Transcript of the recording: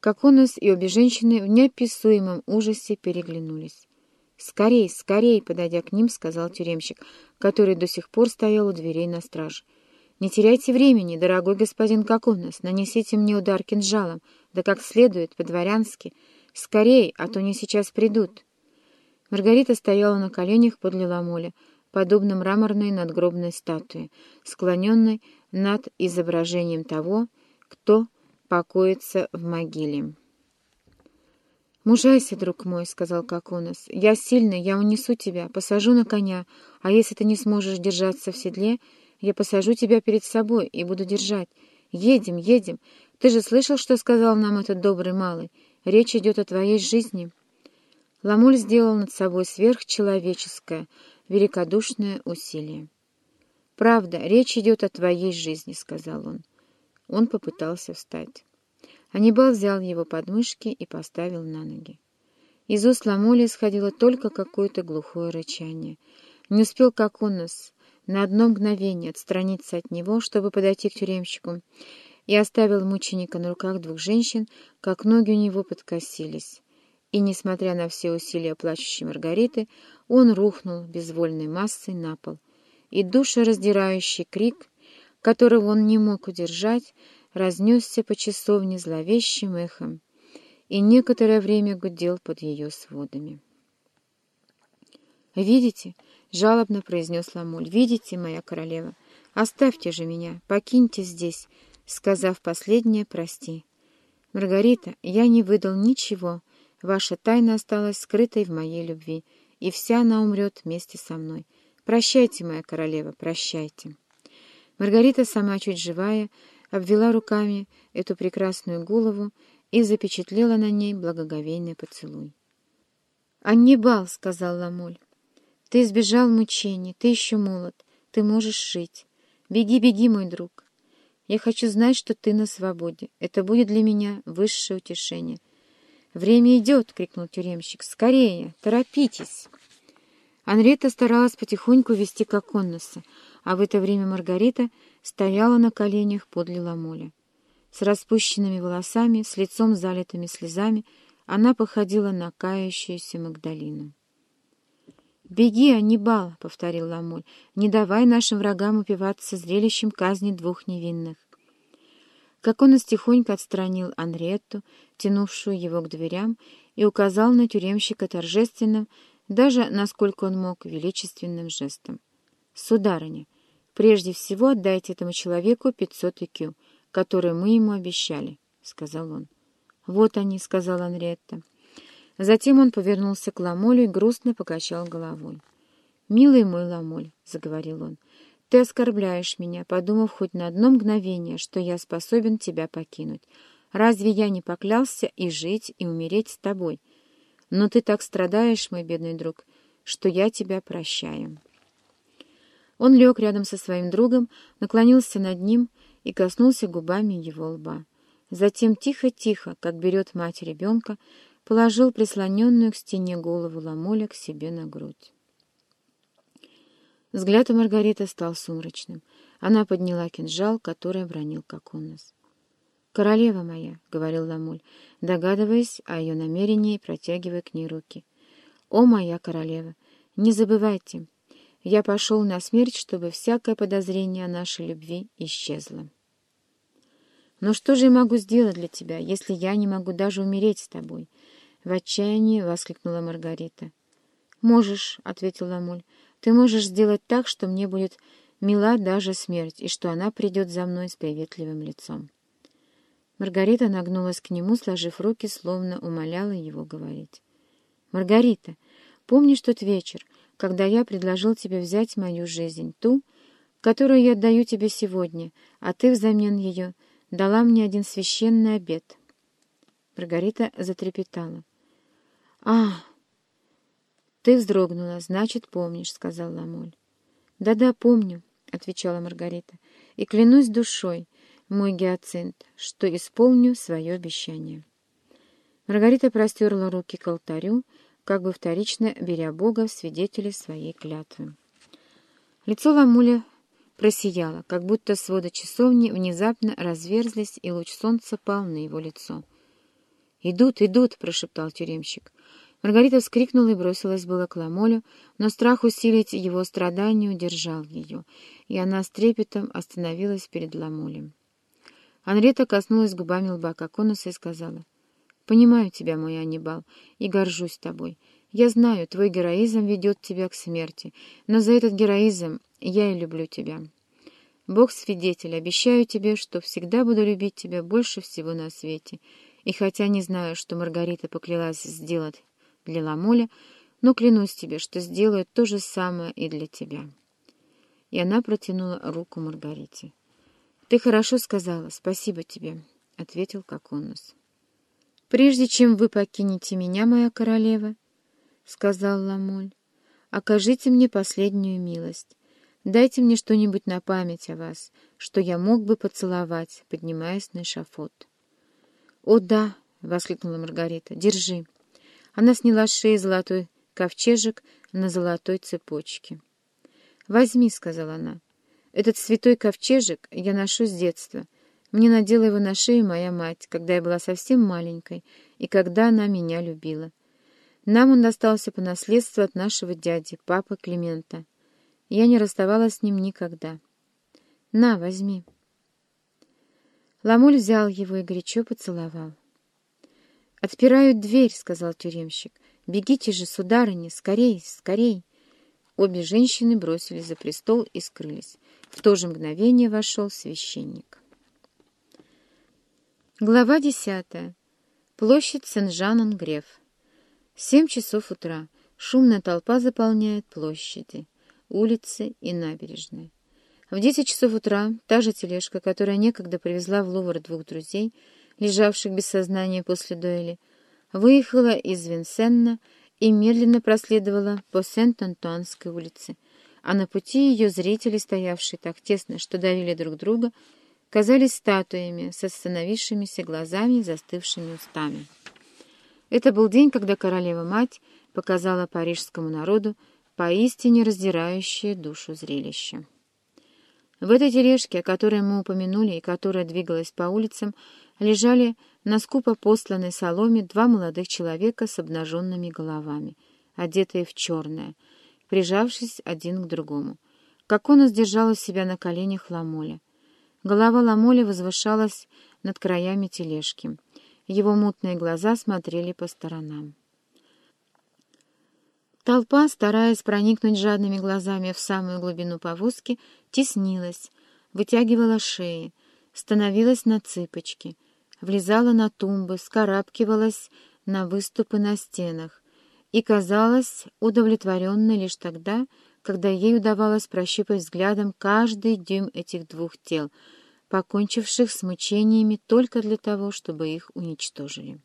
как у нас и обе женщины в неописуемом ужасе переглянулись. «Скорей, скорей!» — подойдя к ним, сказал тюремщик, который до сих пор стоял у дверей на страже. «Не теряйте времени, дорогой господин Коконос, нанесите мне удар кинжалом, да как следует, по-дворянски. Скорей, а то они сейчас придут». Маргарита стояла на коленях подле ламоля, подобно мраморной надгробной статуе, склоненной над изображением того, кто покоится в могиле. «Мужайся, друг мой», — сказал Коконос. «Я сильный, я унесу тебя, посажу на коня, а если ты не сможешь держаться в седле, я посажу тебя перед собой и буду держать. Едем, едем. Ты же слышал, что сказал нам этот добрый малый? Речь идет о твоей жизни». Ламуль сделал над собой сверхчеловеческое, великодушное усилие. «Правда, речь идет о твоей жизни», — сказал он. Он попытался встать. Анибал взял его подмышки и поставил на ноги. Из уст Ламоли исходило только какое-то глухое рычание. Не успел Коконос на одно мгновение отстраниться от него, чтобы подойти к тюремщику, и оставил мученика на руках двух женщин, как ноги у него подкосились. И, несмотря на все усилия плачущей Маргариты, он рухнул безвольной массой на пол. И душераздирающий крик, которого он не мог удержать, разнесся по часовне зловещим эхом и некоторое время гудел под ее сводами. «Видите?» — жалобно произнес Ламуль. «Видите, моя королева? Оставьте же меня, покиньте здесь, сказав последнее «прости». Маргарита, я не выдал ничего, ваша тайна осталась скрытой в моей любви, и вся она умрет вместе со мной. Прощайте, моя королева, прощайте». Маргарита, сама чуть живая, обвела руками эту прекрасную голову и запечатлела на ней благоговейный поцелуй. «Аннибал», — сказал Ламоль, — «ты избежал мучений, ты еще молод, ты можешь жить. Беги, беги, мой друг. Я хочу знать, что ты на свободе. Это будет для меня высшее утешение». «Время идет!» — крикнул тюремщик. «Скорее! Торопитесь!» Анрета старалась потихоньку вести к а в это время Маргарита стояла на коленях подле Ламоля. С распущенными волосами, с лицом залитыми слезами, она походила на кающуюся Магдалину. «Беги, Аннибал!» — повторил Ламоль. «Не давай нашим врагам упиваться зрелищем казни двух невинных». Как он тихонько отстранил Анретту, тянувшую его к дверям, и указал на тюремщика торжественным, даже, насколько он мог, величественным жестом. «Сударыня!» Прежде всего отдайте этому человеку пятьсот икю, которые мы ему обещали, — сказал он. — Вот они, — сказала Анриетта. Затем он повернулся к Ламолю и грустно покачал головой. — Милый мой Ламоль, — заговорил он, — ты оскорбляешь меня, подумав хоть на одно мгновение, что я способен тебя покинуть. Разве я не поклялся и жить, и умереть с тобой? Но ты так страдаешь, мой бедный друг, что я тебя прощаю. Он лег рядом со своим другом, наклонился над ним и коснулся губами его лба. Затем тихо-тихо, как берет мать ребенка, положил прислоненную к стене голову Ламоля к себе на грудь. Взгляд у Маргариты стал сумрачным. Она подняла кинжал, который обронил Коконос. «Королева моя», — говорил Ламоль, догадываясь о ее намерении, протягивая к ней руки. «О, моя королева, не забывайте, я пошел на смерть, чтобы всякое подозрение о нашей любви исчезло. Но что же я могу сделать для тебя, если я не могу даже умереть с тобой? В отчаянии воскликнула Маргарита. Можешь, ответил Ламуль, ты можешь сделать так, что мне будет мила даже смерть, и что она придет за мной с приветливым лицом. Маргарита нагнулась к нему, сложив руки, словно умоляла его говорить. «Маргарита, помнишь тот вечер, когда я предложил тебе взять мою жизнь, ту, которую я отдаю тебе сегодня, а ты взамен ее дала мне один священный обет. Маргарита затрепетала. — А, ты вздрогнула, значит, помнишь, — сказал Ламоль. Да — Да-да, помню, — отвечала Маргарита, — и клянусь душой, мой гиацинт, что исполню свое обещание. Маргарита простерла руки к алтарю, как бы вторично беря Бога в свидетели своей клятвы. Лицо Ламуля просияло, как будто своды часовни внезапно разверзлись, и луч солнца пал на его лицо. «Идут, идут!» — прошептал тюремщик. Маргарита вскрикнула и бросилась было к Ламолю, но страх усилить его страдания удержал ее, и она с трепетом остановилась перед Ламолем. Анрета коснулась губами лба Коконуса и сказала, «Понимаю тебя, мой Аннибал, и горжусь тобой. Я знаю, твой героизм ведет тебя к смерти, но за этот героизм я и люблю тебя. Бог свидетель, обещаю тебе, что всегда буду любить тебя больше всего на свете, и хотя не знаю, что Маргарита поклялась сделать для Ламоля, но клянусь тебе, что сделаю то же самое и для тебя. И она протянула руку Маргарите. «Ты хорошо сказала, спасибо тебе», — ответил Коконус. «Прежде чем вы покинете меня, моя королева», — сказал Ламоль, — «окажите мне последнюю милость. Дайте мне что-нибудь на память о вас, что я мог бы поцеловать, поднимаясь на эшафот». «О, да!» — воскликнула Маргарита. «Держи!» Она сняла с шеи золотой ковчежек на золотой цепочке. «Возьми», — сказала она. «Этот святой ковчежек я ношу с детства. Мне надела его на шею моя мать, когда я была совсем маленькой, и когда она меня любила. Нам он достался по наследству от нашего дяди, папы Климента. Я не расставалась с ним никогда. На, возьми». Ламуль взял его и горячо поцеловал. «Отпирают дверь», — сказал тюремщик. «Бегите же, сударыня, скорей, скорей!» Обе женщины бросились за престол и скрылись. В то же мгновение вошел священник. Глава десятая. Площадь Сен-Жан-Ангреф. Семь часов утра. Шумная толпа заполняет площади, улицы и набережные. В десять часов утра та же тележка, которая некогда привезла в Лувр двух друзей, лежавших без сознания после дуэли, выехала из Винсенна и медленно проследовала по Сент-Антуанской улице, а на пути ее зрители, стоявшие так тесно, что давили друг друга, казались статуями с остановившимися глазами и застывшими устами. Это был день, когда королева-мать показала парижскому народу поистине раздирающее душу зрелище. В этой тележке, о которой мы упомянули и которая двигалась по улицам, лежали на скупо посланной соломе два молодых человека с обнаженными головами, одетые в черное, прижавшись один к другому. Как он сдержал себя на коленях Ламоля. Голова Ламоля возвышалась над краями тележки. Его мутные глаза смотрели по сторонам. Толпа, стараясь проникнуть жадными глазами в самую глубину повозки, теснилась, вытягивала шеи, становилась на цыпочки, влезала на тумбы, скарабкивалась на выступы на стенах и казалась удовлетворенной лишь тогда, когда ей удавалось прощупать взглядом каждый дюйм этих двух тел, покончивших с мучениями только для того, чтобы их уничтожили.